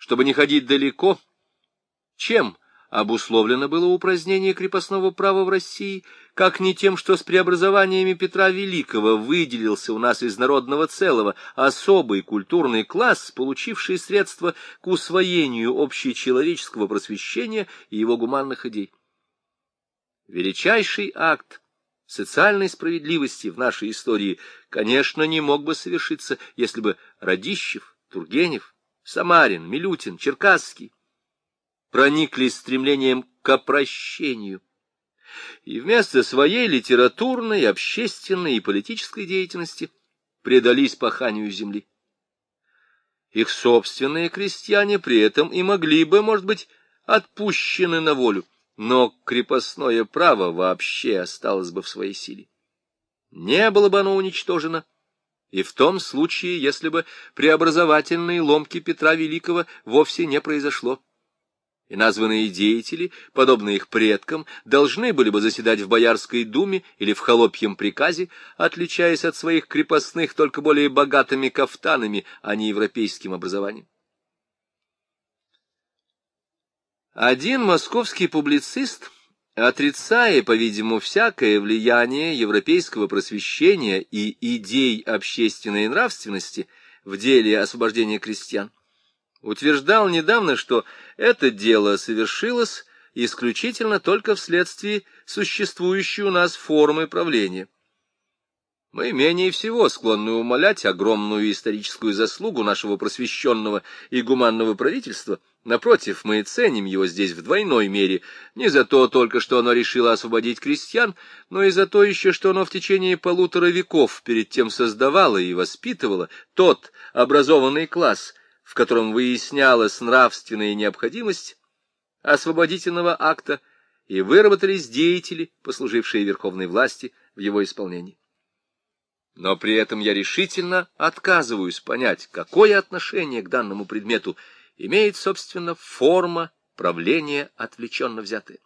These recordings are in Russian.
Чтобы не ходить далеко, чем обусловлено было упразднение крепостного права в России, как не тем, что с преобразованиями Петра Великого выделился у нас из народного целого особый культурный класс, получивший средства к усвоению общечеловеческого просвещения и его гуманных идей. Величайший акт социальной справедливости в нашей истории, конечно, не мог бы совершиться, если бы Радищев, Тургенев, Самарин, Милютин, Черкасский прониклись стремлением к опрощению и вместо своей литературной, общественной и политической деятельности предались паханию земли. Их собственные крестьяне при этом и могли бы, может быть, отпущены на волю, но крепостное право вообще осталось бы в своей силе. Не было бы оно уничтожено, и в том случае, если бы преобразовательные ломки Петра Великого вовсе не произошло и названные деятели, подобно их предкам, должны были бы заседать в Боярской думе или в холопьем приказе, отличаясь от своих крепостных только более богатыми кафтанами, а не европейским образованием. Один московский публицист, отрицая, по-видимому, всякое влияние европейского просвещения и идей общественной нравственности в деле освобождения крестьян, утверждал недавно, что это дело совершилось исключительно только вследствие существующей у нас формы правления. Мы менее всего склонны умолять огромную историческую заслугу нашего просвещенного и гуманного правительства. Напротив, мы ценим его здесь в двойной мере, не за то только, что оно решило освободить крестьян, но и за то еще, что оно в течение полутора веков перед тем создавало и воспитывало тот образованный класс, в котором выяснялась нравственная необходимость освободительного акта, и выработались деятели, послужившие верховной власти в его исполнении. Но при этом я решительно отказываюсь понять, какое отношение к данному предмету имеет, собственно, форма правления отвлеченно взятая.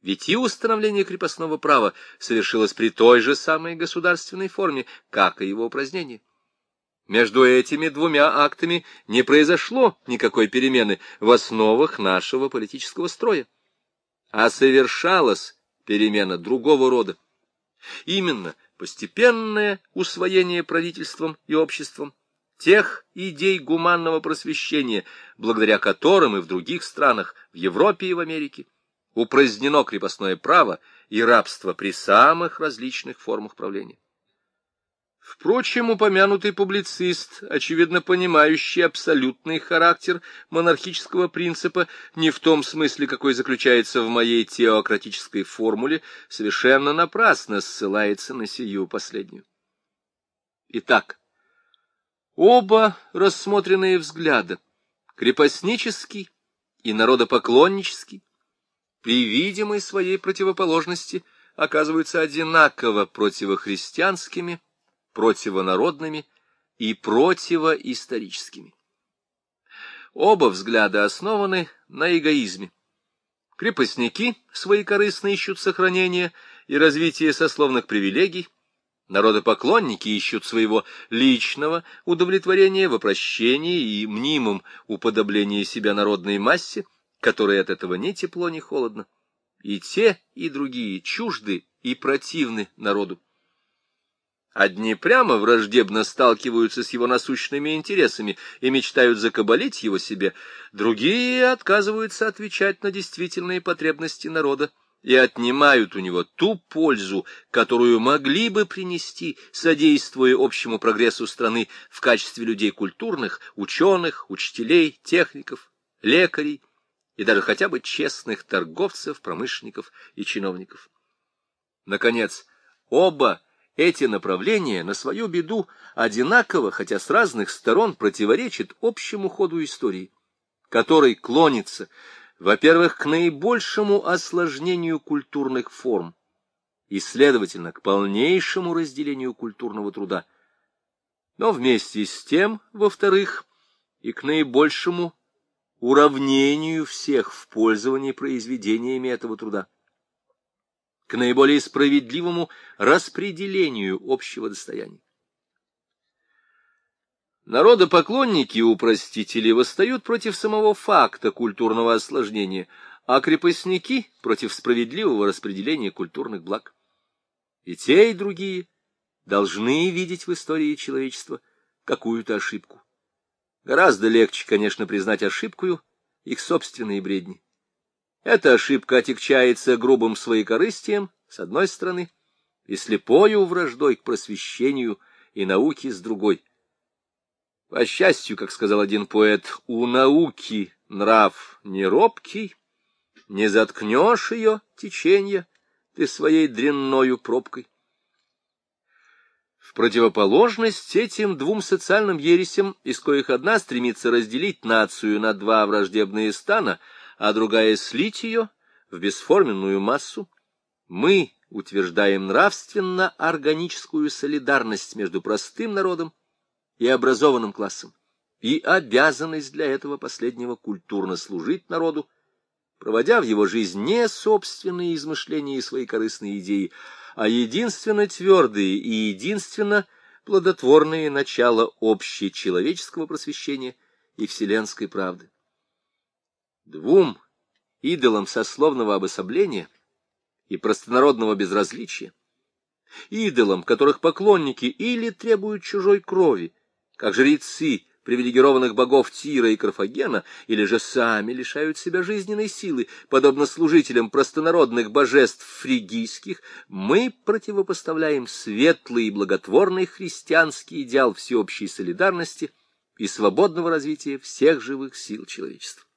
Ведь и установление крепостного права совершилось при той же самой государственной форме, как и его упразднение. Между этими двумя актами не произошло никакой перемены в основах нашего политического строя, а совершалась перемена другого рода. Именно постепенное усвоение правительством и обществом тех идей гуманного просвещения, благодаря которым и в других странах, в Европе и в Америке, упразднено крепостное право и рабство при самых различных формах правления. Впрочем, упомянутый публицист, очевидно понимающий абсолютный характер монархического принципа не в том смысле, какой заключается в моей теократической формуле, совершенно напрасно ссылается на сию последнюю. Итак, оба рассмотренные взгляда, крепостнический и народопоклоннический, при видимой своей противоположности оказываются одинаково противохристианскими, противонародными и противоисторическими. Оба взгляда основаны на эгоизме. Крепостники своекорыстно ищут сохранения и развития сословных привилегий, народопоклонники ищут своего личного удовлетворения в опрощении и мнимом уподоблении себя народной массе, которой от этого ни тепло, ни холодно. И те, и другие чужды и противны народу. Одни прямо враждебно сталкиваются с его насущными интересами и мечтают закабалить его себе, другие отказываются отвечать на действительные потребности народа и отнимают у него ту пользу, которую могли бы принести, содействуя общему прогрессу страны в качестве людей культурных, ученых, учителей, техников, лекарей и даже хотя бы честных торговцев, промышленников и чиновников. Наконец, оба эти направления на свою беду одинаково, хотя с разных сторон, противоречат общему ходу истории, который клонится, во-первых, к наибольшему осложнению культурных форм и, следовательно, к полнейшему разделению культурного труда, но вместе с тем, во-вторых, и к наибольшему уравнению всех в пользовании произведениями этого труда к наиболее справедливому распределению общего достояния. Народопоклонники упростители восстают против самого факта культурного осложнения, а крепостники — против справедливого распределения культурных благ. И те, и другие должны видеть в истории человечества какую-то ошибку. Гораздо легче, конечно, признать ошибкую их собственные бредни. Эта ошибка отягчается грубым своекорыстием, с одной стороны, и слепою враждой к просвещению и науке с другой. По счастью, как сказал один поэт, у науки нрав не робкий, не заткнешь ее течение ты своей дрянною пробкой. В противоположность этим двум социальным ересям, из коих одна стремится разделить нацию на два враждебные стана, а другая слить ее в бесформенную массу, мы утверждаем нравственно-органическую солидарность между простым народом и образованным классом, и обязанность для этого последнего культурно служить народу, проводя в его жизнь не собственные измышления и свои корыстные идеи, а единственно твердые и единственно плодотворные начала общечеловеческого просвещения и вселенской правды. Двум идолам сословного обособления и простонародного безразличия, идолам, которых поклонники или требуют чужой крови, как жрецы привилегированных богов Тира и Карфагена, или же сами лишают себя жизненной силы, подобно служителям простонародных божеств фригийских, мы противопоставляем светлый и благотворный христианский идеал всеобщей солидарности и свободного развития всех живых сил человечества.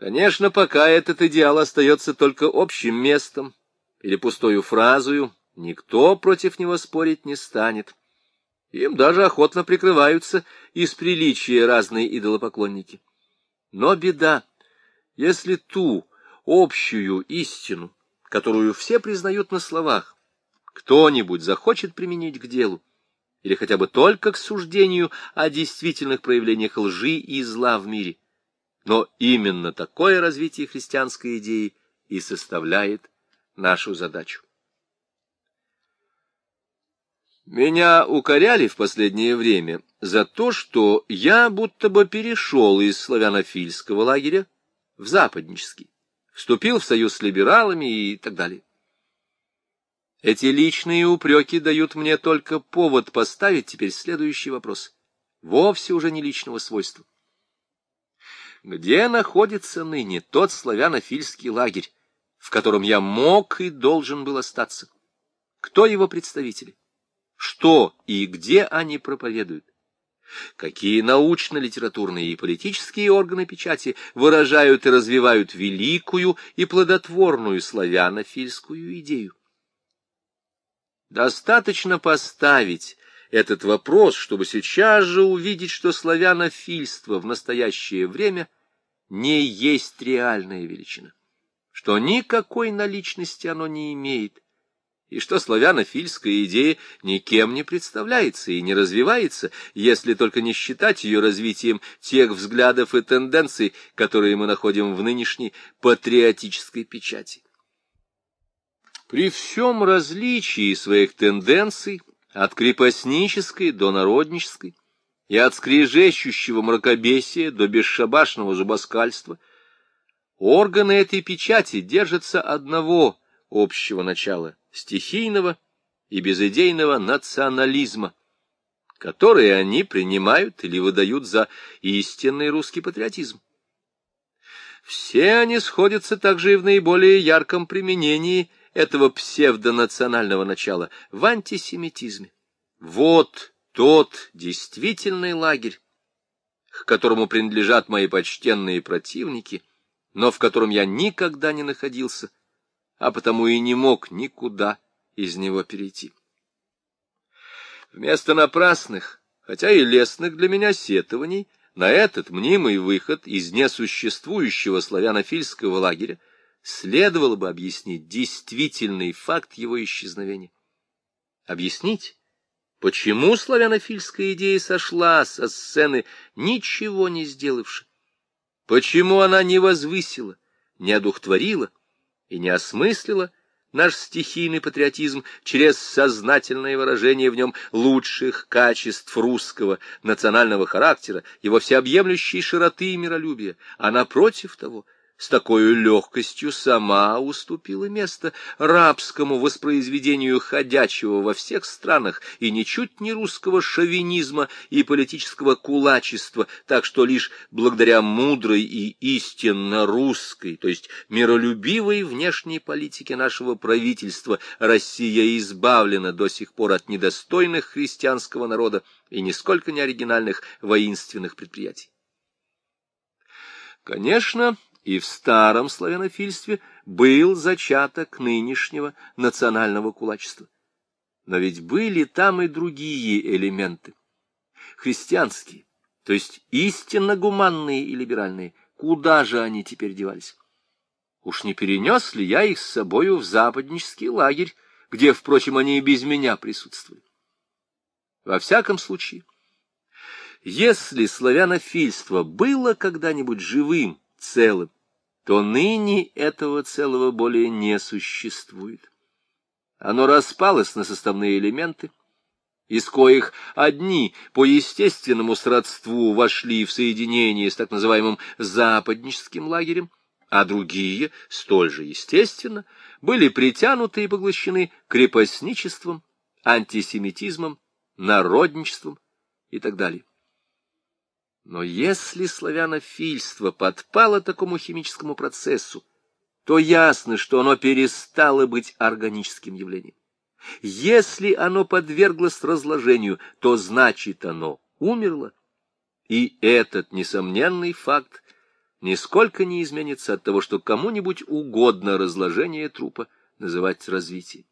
Конечно, пока этот идеал остается только общим местом или пустою фразою, никто против него спорить не станет. Им даже охотно прикрываются из приличия разные идолопоклонники. Но беда, если ту общую истину, которую все признают на словах, кто-нибудь захочет применить к делу, или хотя бы только к суждению о действительных проявлениях лжи и зла в мире. Но именно такое развитие христианской идеи и составляет нашу задачу. Меня укоряли в последнее время за то, что я будто бы перешел из славянофильского лагеря в западнический, вступил в союз с либералами и так далее. Эти личные упреки дают мне только повод поставить теперь следующий вопрос, вовсе уже не личного свойства. Где находится ныне тот славянофильский лагерь, в котором я мог и должен был остаться? Кто его представители? что и где они проповедуют, какие научно-литературные и политические органы печати выражают и развивают великую и плодотворную славянофильскую идею. Достаточно поставить этот вопрос, чтобы сейчас же увидеть, что славянофильство в настоящее время не есть реальная величина, что никакой наличности оно не имеет, и что славянофильская идея никем не представляется и не развивается, если только не считать ее развитием тех взглядов и тенденций, которые мы находим в нынешней патриотической печати. При всем различии своих тенденций от крепостнической до народнической и от скрежещущего мракобесия до бесшабашного зубоскальства, органы этой печати держатся одного общего начала стихийного и безыдейного национализма, которые они принимают или выдают за истинный русский патриотизм. Все они сходятся также и в наиболее ярком применении этого псевдонационального начала в антисемитизме. Вот тот действительный лагерь, к которому принадлежат мои почтенные противники, но в котором я никогда не находился, а потому и не мог никуда из него перейти. Вместо напрасных, хотя и лестных для меня сетований, на этот мнимый выход из несуществующего славянофильского лагеря следовало бы объяснить действительный факт его исчезновения. Объяснить, почему славянофильская идея сошла со сцены, ничего не сделавши, почему она не возвысила, не одухотворила, и не осмыслила наш стихийный патриотизм через сознательное выражение в нем лучших качеств русского национального характера, его всеобъемлющей широты и миролюбия, а напротив того — с такой легкостью сама уступила место рабскому воспроизведению ходячего во всех странах и ничуть не русского шовинизма и политического кулачества, так что лишь благодаря мудрой и истинно русской, то есть миролюбивой внешней политике нашего правительства Россия избавлена до сих пор от недостойных христианского народа и нисколько не оригинальных воинственных предприятий. Конечно, и в старом славянофильстве был зачаток нынешнего национального кулачества. Но ведь были там и другие элементы, христианские, то есть истинно гуманные и либеральные. Куда же они теперь девались? Уж не перенес ли я их с собою в западнический лагерь, где, впрочем, они и без меня присутствовали? Во всяком случае, если славянофильство было когда-нибудь живым, целым, то ныне этого целого более не существует. Оно распалось на составные элементы, из коих одни по естественному сродству вошли в соединение с так называемым западническим лагерем, а другие, столь же естественно, были притянуты и поглощены крепостничеством, антисемитизмом, народничеством и так далее. Но если славянофильство подпало такому химическому процессу, то ясно, что оно перестало быть органическим явлением. Если оно подверглось разложению, то значит оно умерло. И этот несомненный факт нисколько не изменится от того, что кому-нибудь угодно разложение трупа называть развитием.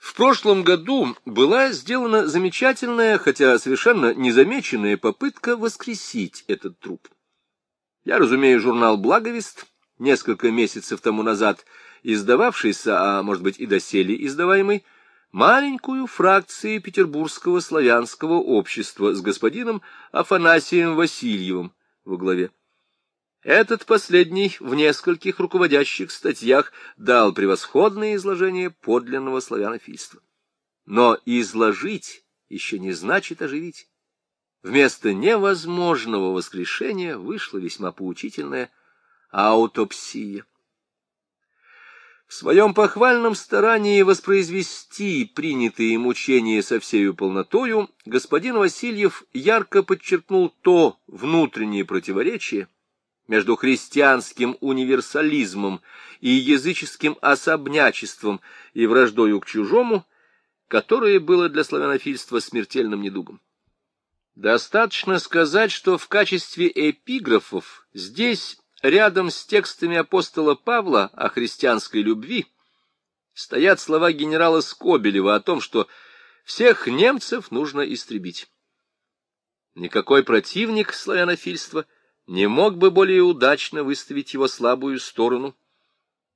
В прошлом году была сделана замечательная, хотя совершенно незамеченная попытка воскресить этот труп. Я разумею журнал «Благовест», несколько месяцев тому назад издававшийся, а может быть и доселе издаваемый, маленькую фракцию Петербургского славянского общества с господином Афанасием Васильевым во главе. Этот последний в нескольких руководящих статьях дал превосходное изложение подлинного славянофильства. Но изложить еще не значит оживить. Вместо невозможного воскрешения вышла весьма поучительная аутопсия. В своем похвальном старании воспроизвести принятые мучения со всею полнотою господин Васильев ярко подчеркнул то внутреннее противоречие, между христианским универсализмом и языческим особнячеством и враждою к чужому, которое было для славянофильства смертельным недугом. Достаточно сказать, что в качестве эпиграфов здесь, рядом с текстами апостола Павла о христианской любви, стоят слова генерала Скобелева о том, что всех немцев нужно истребить. Никакой противник славянофильства — не мог бы более удачно выставить его слабую сторону,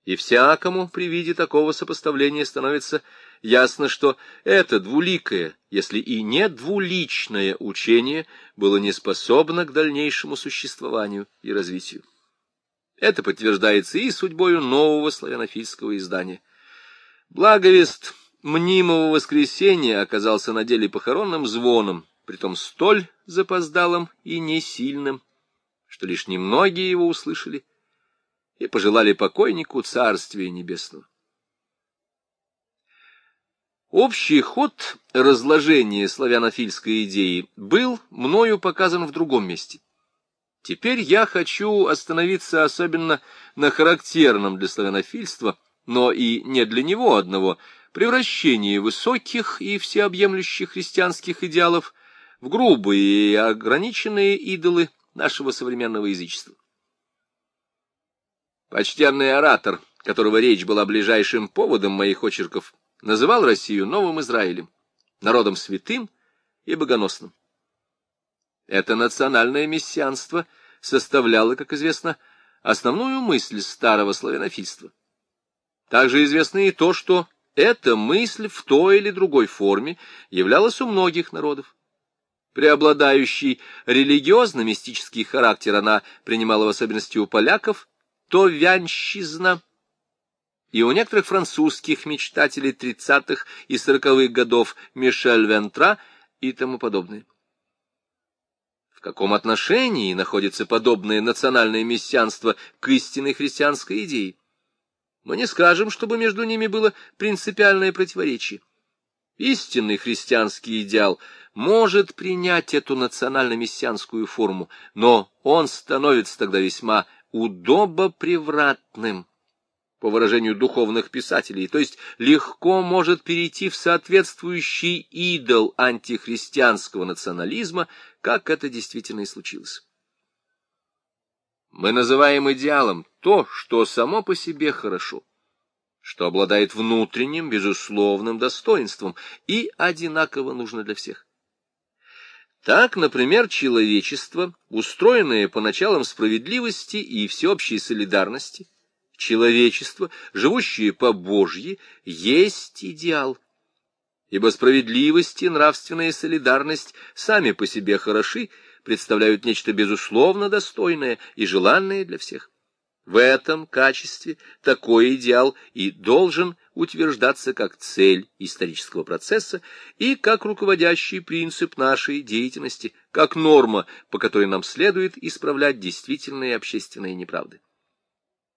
и всякому при виде такого сопоставления становится ясно, что это двуликое, если и не двуличное учение было не способно к дальнейшему существованию и развитию. Это подтверждается и судьбою нового славянофильского издания. Благовест мнимого воскресения оказался на деле похоронным звоном, притом столь запоздалым и несильным, что лишь немногие его услышали и пожелали покойнику царствия небесного. Общий ход разложения славянофильской идеи был мною показан в другом месте. Теперь я хочу остановиться особенно на характерном для славянофильства, но и не для него одного, превращении высоких и всеобъемлющих христианских идеалов в грубые и ограниченные идолы нашего современного язычества. Почтенный оратор, которого речь была ближайшим поводом моих очерков, называл Россию новым Израилем, народом святым и богоносным. Это национальное мессианство составляло, как известно, основную мысль старого славянофильства. Также известно и то, что эта мысль в той или другой форме являлась у многих народов. Преобладающий религиозно-мистический характер она принимала в особенности у поляков то вянщизна, и у некоторых французских мечтателей 30-х и 40-х годов Мишель Вентра и тому подобное. В каком отношении находится подобное национальное мессианство к истинной христианской идее? Мы не скажем, чтобы между ними было принципиальное противоречие. Истинный христианский идеал может принять эту национально-мессианскую форму, но он становится тогда весьма удобопривратным по выражению духовных писателей, то есть легко может перейти в соответствующий идол антихристианского национализма, как это действительно и случилось. Мы называем идеалом то, что само по себе хорошо, что обладает внутренним, безусловным достоинством и одинаково нужно для всех. Так, например, человечество, устроенное по началам справедливости и всеобщей солидарности, человечество, живущее по Божьи, есть идеал. Ибо справедливость и нравственная солидарность сами по себе хороши, представляют нечто безусловно достойное и желанное для всех. В этом качестве такой идеал и должен утверждаться как цель исторического процесса и как руководящий принцип нашей деятельности, как норма, по которой нам следует исправлять действительные общественные неправды.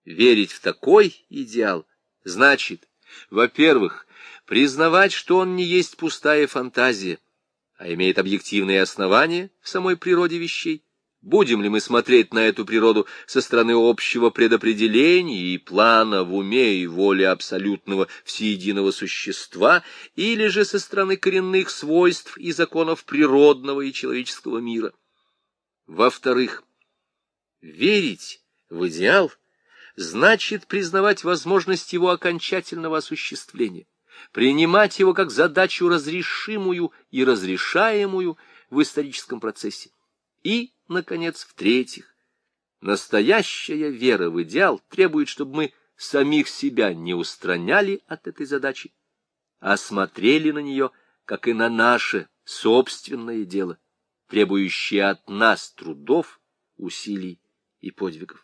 Верить в такой идеал значит, во-первых, признавать, что он не есть пустая фантазия, а имеет объективные основания в самой природе вещей. Будем ли мы смотреть на эту природу со стороны общего предопределения и плана в уме и воле абсолютного всеединого существа, или же со стороны коренных свойств и законов природного и человеческого мира? Во-вторых, верить в идеал — значит признавать возможность его окончательного осуществления, принимать его как задачу разрешимую и разрешаемую в историческом процессе. И, наконец, в-третьих, настоящая вера в идеал требует, чтобы мы самих себя не устраняли от этой задачи, а смотрели на нее, как и на наше собственное дело, требующее от нас трудов, усилий и подвигов.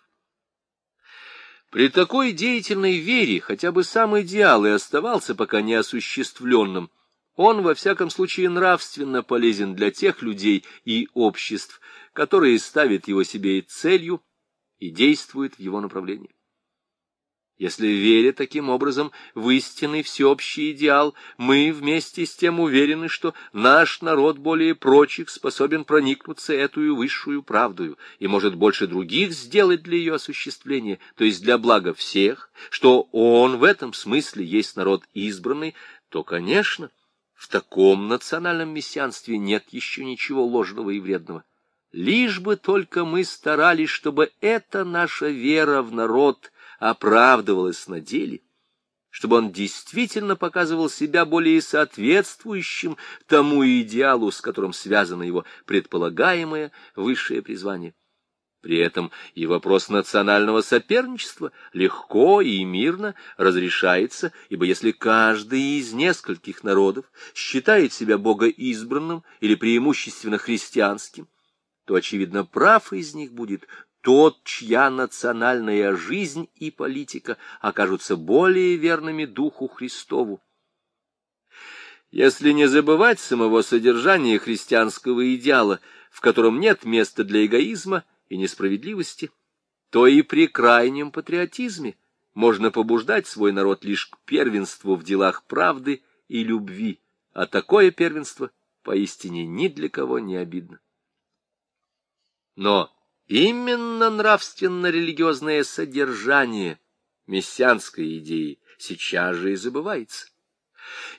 При такой деятельной вере хотя бы сам идеал и оставался пока неосуществленным. Он, во всяком случае, нравственно полезен для тех людей и обществ, которые ставят его себе и целью и действуют в его направлении. Если, веря таким образом в истинный всеобщий идеал, мы вместе с тем уверены, что наш народ более прочих способен проникнуться эту высшую правдою и может больше других сделать для ее осуществления, то есть для блага всех, что он в этом смысле есть народ избранный, то, конечно, в таком национальном мессианстве нет еще ничего ложного и вредного. Лишь бы только мы старались, чтобы эта наша вера в народ — оправдывалось на деле, чтобы он действительно показывал себя более соответствующим тому идеалу, с которым связано его предполагаемое высшее призвание. При этом и вопрос национального соперничества легко и мирно разрешается, ибо если каждый из нескольких народов считает себя богоизбранным или преимущественно христианским, то, очевидно, прав из них будет тот, чья национальная жизнь и политика окажутся более верными Духу Христову. Если не забывать самого содержания христианского идеала, в котором нет места для эгоизма и несправедливости, то и при крайнем патриотизме можно побуждать свой народ лишь к первенству в делах правды и любви, а такое первенство поистине ни для кого не обидно. Но Именно нравственно-религиозное содержание мессианской идеи сейчас же и забывается.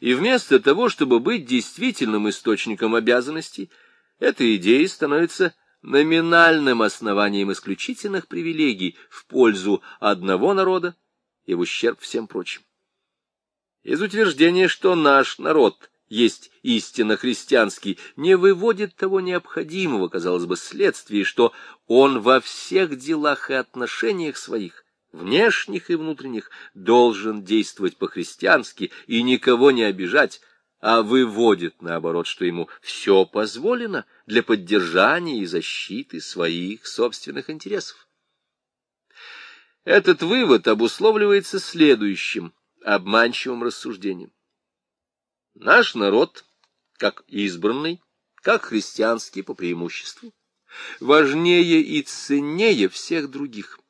И вместо того, чтобы быть действительным источником обязанностей, эта идея становится номинальным основанием исключительных привилегий в пользу одного народа и в ущерб всем прочим. Из утверждения, что наш народ есть истинно христианский, не выводит того необходимого, казалось бы, следствия, что он во всех делах и отношениях своих, внешних и внутренних, должен действовать по-христиански и никого не обижать, а выводит, наоборот, что ему все позволено для поддержания и защиты своих собственных интересов. Этот вывод обусловливается следующим обманчивым рассуждением. Наш народ, как избранный, как христианский по преимуществу, важнее и ценнее всех других.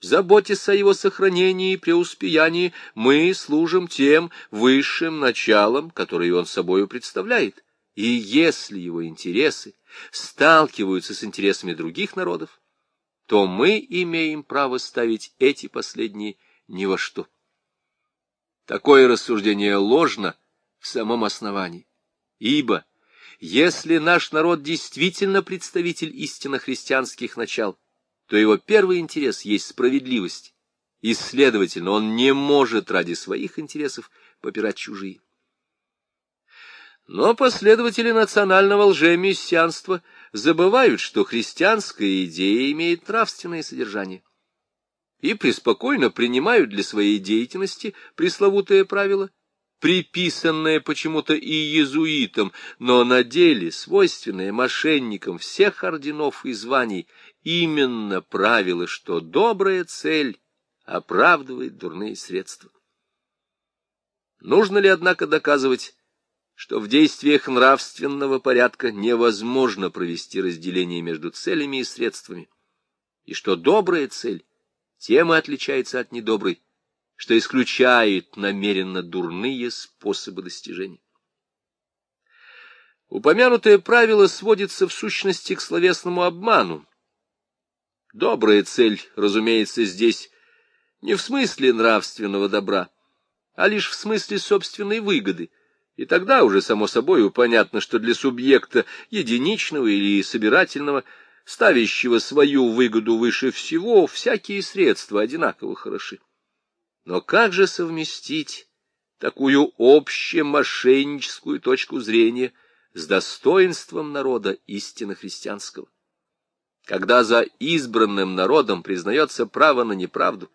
Заботясь о его сохранении и преуспеянии, мы служим тем высшим началом, которое он собою представляет. И если его интересы сталкиваются с интересами других народов, то мы имеем право ставить эти последние ни во что. Такое рассуждение ложно в самом основании, ибо если наш народ действительно представитель истинно христианских начал, то его первый интерес есть справедливость, и, следовательно, он не может ради своих интересов попирать чужие. Но последователи национального лжемиссианства забывают, что христианская идея имеет нравственное содержание, и преспокойно принимают для своей деятельности пресловутое правило, приписанное почему-то и иезуитам, но на деле свойственное мошенникам всех орденов и званий – именно правило, что добрая цель оправдывает дурные средства. Нужно ли, однако, доказывать, что в действиях нравственного порядка невозможно провести разделение между целями и средствами, и что добрая цель тем и отличается от недоброй, что исключает намеренно дурные способы достижения. Упомянутое правило сводится в сущности к словесному обману, Добрая цель, разумеется, здесь не в смысле нравственного добра, а лишь в смысле собственной выгоды. И тогда уже, само собой, понятно, что для субъекта единичного или собирательного, ставящего свою выгоду выше всего, всякие средства одинаково хороши. Но как же совместить такую общемошенническую точку зрения с достоинством народа истинно христианского? Когда за избранным народом признается право на неправду,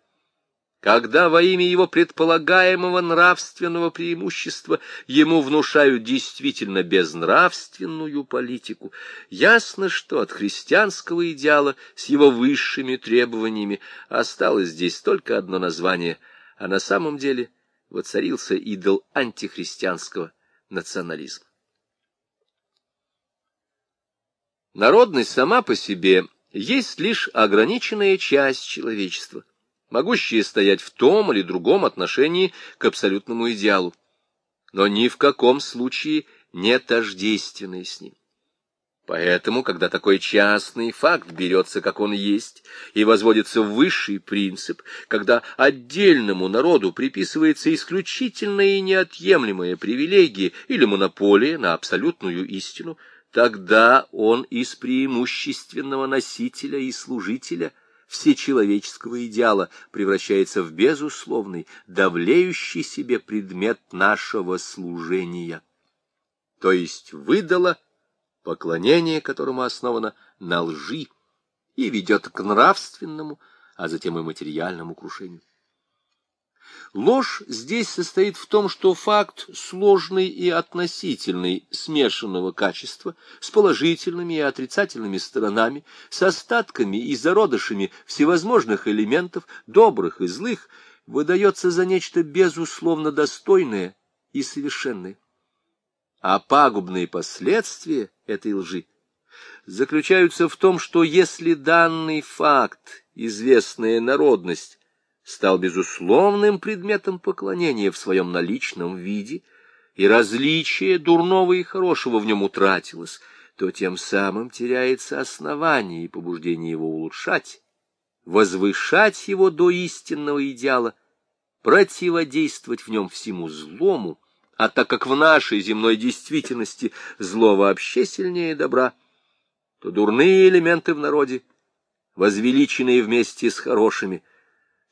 когда во имя его предполагаемого нравственного преимущества ему внушают действительно безнравственную политику, ясно, что от христианского идеала с его высшими требованиями осталось здесь только одно название, а на самом деле воцарился идол антихристианского национализма. Народность сама по себе есть лишь ограниченная часть человечества, могущая стоять в том или другом отношении к абсолютному идеалу, но ни в каком случае не тождественная с ним. Поэтому, когда такой частный факт берется, как он есть, и возводится в высший принцип, когда отдельному народу приписывается исключительная и неотъемлемая привилегия или монополия на абсолютную истину – Тогда он из преимущественного носителя и служителя всечеловеческого идеала превращается в безусловный, давлеющий себе предмет нашего служения. То есть выдало поклонение которому основано на лжи и ведет к нравственному, а затем и материальному крушению. Ложь здесь состоит в том, что факт сложный и относительный, смешанного качества, с положительными и отрицательными сторонами, с остатками и зародышами всевозможных элементов, добрых и злых, выдается за нечто безусловно достойное и совершенное. А пагубные последствия этой лжи заключаются в том, что если данный факт, известная народность, стал безусловным предметом поклонения в своем наличном виде, и различие дурного и хорошего в нем утратилось, то тем самым теряется основание и побуждение его улучшать, возвышать его до истинного идеала, противодействовать в нем всему злому, а так как в нашей земной действительности зло вообще сильнее добра, то дурные элементы в народе, возвеличенные вместе с хорошими, —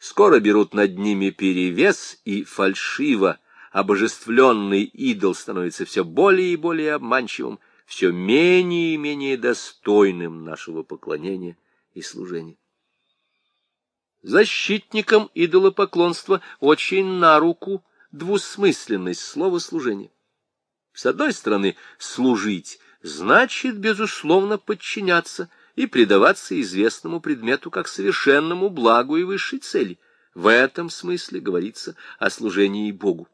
скоро берут над ними перевес, и фальшиво обожествленный идол становится все более и более обманчивым, все менее и менее достойным нашего поклонения и служения. Защитникам идолопоклонства очень на руку двусмысленность слова служения. С одной стороны, служить значит, безусловно, подчиняться и предаваться известному предмету как совершенному благу и высшей цели. В этом смысле говорится о служении Богу.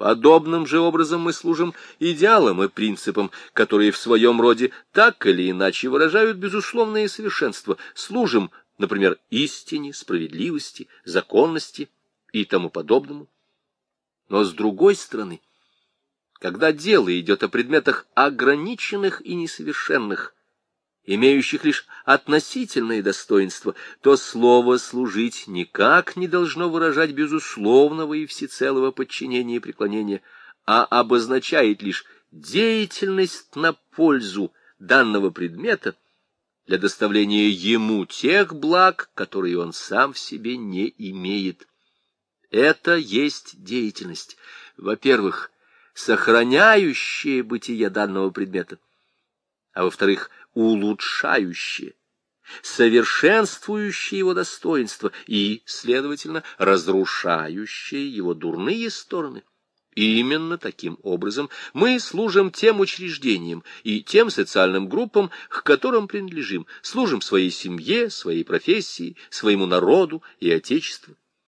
Подобным же образом мы служим идеалам и принципам, которые в своем роде так или иначе выражают безусловное совершенство, служим, например, истине, справедливости, законности и тому подобному. Но с другой стороны, когда дело идет о предметах ограниченных и несовершенных, имеющих лишь относительное достоинство, то слово «служить» никак не должно выражать безусловного и всецелого подчинения и преклонения, а обозначает лишь деятельность на пользу данного предмета для доставления ему тех благ, которые он сам в себе не имеет. Это есть деятельность, во-первых, сохраняющая бытие данного предмета, а во-вторых, улучшающее, совершенствующее его достоинство и, следовательно, разрушающее его дурные стороны. И именно таким образом мы служим тем учреждениям и тем социальным группам, к которым принадлежим, служим своей семье, своей профессии, своему народу и Отечеству.